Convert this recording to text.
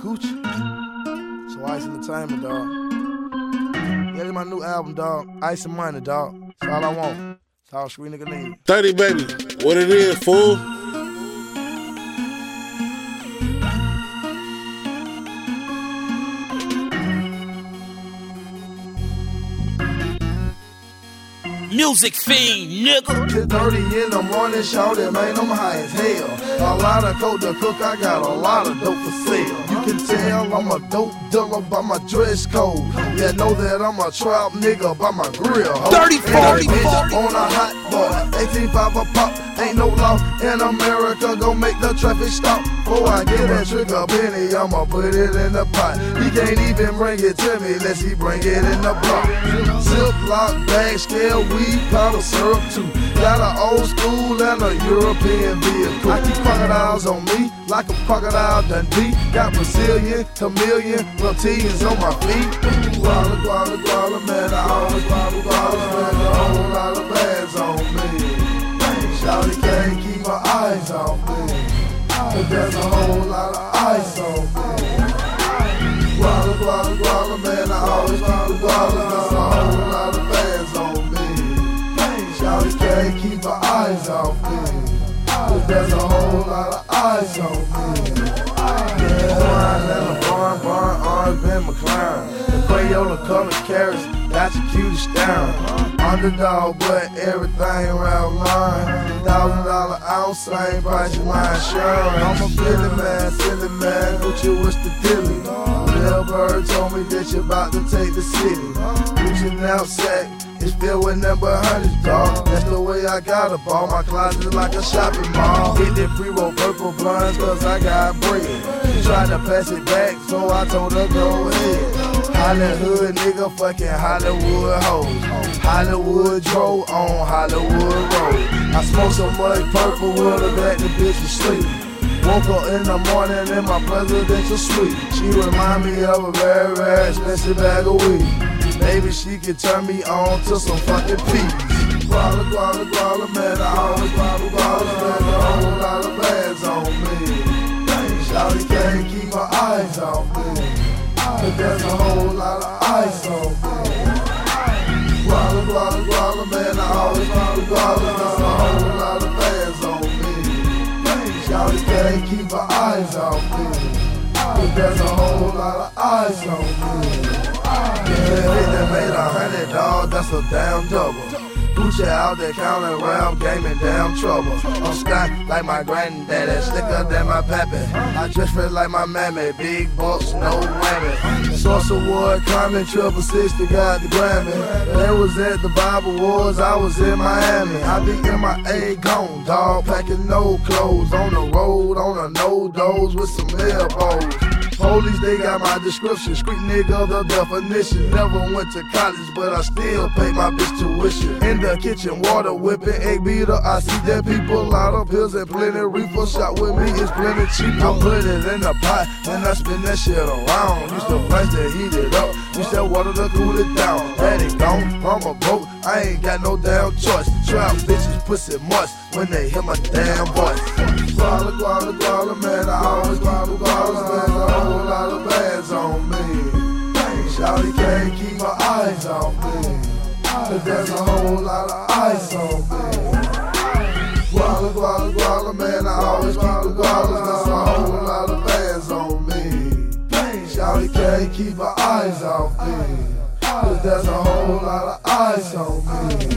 Coochie. So Icey Entertainment, dog. Yeah, this my new album, dog. Ice and Money, dog. That's all I want. That's all street nigga need. 30, baby. What it is, fool? Music fiend, nigga. It's 30 in the morning, shout it, man, I'm high as hell. A lot of coke to cook, I got a lot of dope for sale. Can tell I'm a dope dealer by my dress code. Yeah, know that I'm a trap nigga by my grill. ho. 30, 40, And a bitch 40. On a hot boy, 18 a pop, ain't no law in America, Gonna make the traffic stop. Before I get that trigger penny, I'ma put it in the pot. He can't even bring it to me unless he bring it in the block. Ziploc bag, scale, weed, powder, syrup too. Got an old school and a European vehicle. I keep crocodiles on me like a crocodile Dundee. Got Brazilian, chameleon, reptilians on my feet. Guala, guala, guala, man, I always guala, guala, man. A whole lot of Can't keep her eyes off me. But there's a whole lot of eyes on me. Yeah, wine barn, barn, McLaren. The Crayola color carrots, got your cutest down. Underdog, but everything around mine. Thousand dollar ounce, same price as my insurance. I'm a Philly man, silly man, Gucci, what's the dealie? Little bird told me that you're about to take the city. Gucci now sack. It's filled with number hundreds, dog. That's the way I got a ball. My closet like a shopping mall. Hit that pre-roll purple blinds, cause I got bread. She tried to pass it back, so I told her go ahead. Hollywood nigga, fucking Hollywood hoes. Hollywood drove on Hollywood Road. I smoked so much purple water that the bitch was sleep. Woke up in the morning in my presidential suite. She remind me of a very, very expensive bag of weed. Maybe she could turn me on to some fucking peace. Guala, guala, guala, man, I always guala, guala, man, a whole lot of bags on me. Shawty can't keep her eyes off me. But there's a whole lot of ice on me. Guala, guala, guala, man, I always guala, guala, there's a whole lot of bags on me. Shawty can't keep her eyes off me. But there's a whole lot of eyes on me. Yeah, dollars, that's a damn double. Gucci out there counting around, gaming damn trouble. I'm stunned like my granddaddy, slicker than my pappy. I just feel like my mammy, big bucks, no whammy. Source award, climbing triple sixty, got the Grammy. They was at the Bible Wars, I was in Miami. I be in my A gone, dog, packing no clothes. On the road, on a no dose with some elbows. Police, they got my description. Street nigga, the definition. Never went to college, but I still pay my bitch tuition. In the kitchen, water whipping, egg beater. I see that people out of pills and plenty reefer. Shot with me is plenty cheap. I put it in the pot and I spin that shit around. Used to flash to heat it up. Use that water to cool it down. Had it gone, I'm a boat. I ain't got no damn choice. Trap bitches, pussy must when they hear my damn voice. Guala, guala, guala, man, I always there's a whole lot of ice on me. Guala, guala, guala, man, I always guala, guala, there's a whole lot of bags on me. Shawty can't keep her eyes off me, but there's a whole lot of ice on me.